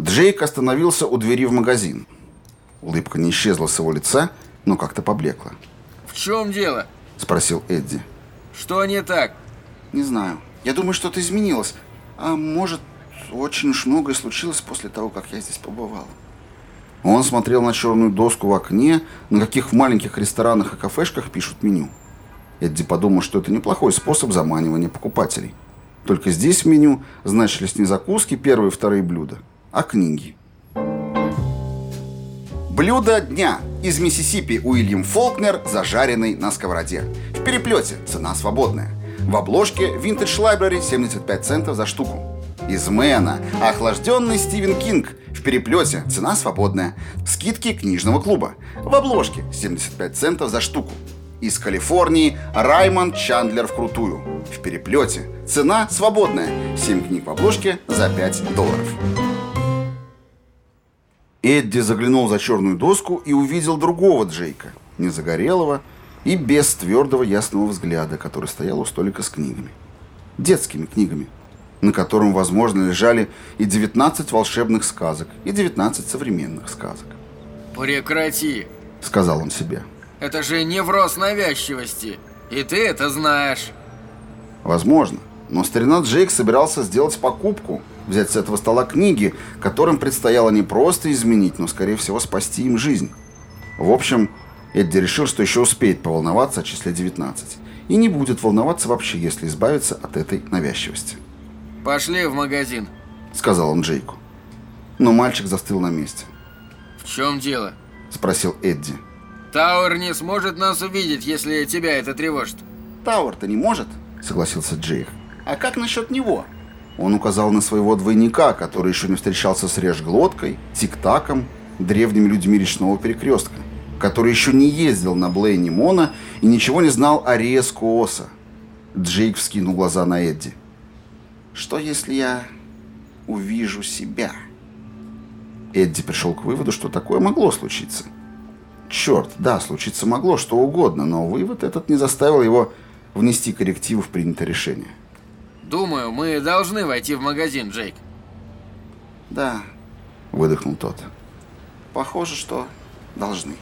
Джейк остановился у двери в магазин. Улыбка не исчезла с его лица, но как-то поблекла. В чем дело? Спросил Эдди. Что не так? Не знаю. Я думаю, что-то изменилось. А может, очень уж многое случилось после того, как я здесь побывал. Он смотрел на черную доску в окне, на каких в маленьких ресторанах и кафешках пишут меню. Эдди подумал, что это неплохой способ заманивания покупателей. Только здесь в меню значились не закуски, первые и вторые блюда, а книги. Блюдо дня. Из Миссисипи Уильям Фолкнер, зажаренный на сковороде. В переплете. Цена свободная. В обложке Vintage Library 75 центов за штуку. Из Мэна. Охлажденный Стивен Кинг. В переплете. Цена свободная. Скидки книжного клуба. В обложке 75 центов за штуку. Из Калифорнии Раймонд Чандлер вкрутую. В переплете. Цена свободная. 7 книг в обложке за 5 долларов. Эдди заглянул за черную доску и увидел другого Джейка, незагорелого и без твердого ясного взгляда, который стоял у столика с книгами. Детскими книгами, на котором, возможно, лежали и 19 волшебных сказок, и 19 современных сказок. Прекрати, сказал он себе. Это же невроз навязчивости, и ты это знаешь. Возможно, но старина Джейк собирался сделать покупку, взять с этого стола книги, которым предстояло не просто изменить, но, скорее всего, спасти им жизнь. В общем, Эдди решил, что еще успеет поволноваться о числе 19. И не будет волноваться вообще, если избавиться от этой навязчивости. «Пошли в магазин», — сказал он Джейку. Но мальчик застыл на месте. «В чем дело?» — спросил Эдди. «Тауэр не сможет нас увидеть, если тебя это тревожит». «Тауэр-то не может», — согласился Джейк. «А как насчет него?» Он указал на своего двойника, который еще не встречался с режглоткой, тик-таком, древними людьми речного перекрестка, который еще не ездил на Блейни Мона и ничего не знал о Риес Кооса. Джейк вскинул глаза на Эдди. «Что, если я увижу себя?» Эдди пришел к выводу, что такое могло случиться. Черт, да, случиться могло что угодно, но вывод этот не заставил его внести коррективы в принятое решение. Думаю, мы должны войти в магазин, Джейк. Да, выдохнул тот. Похоже, что должны.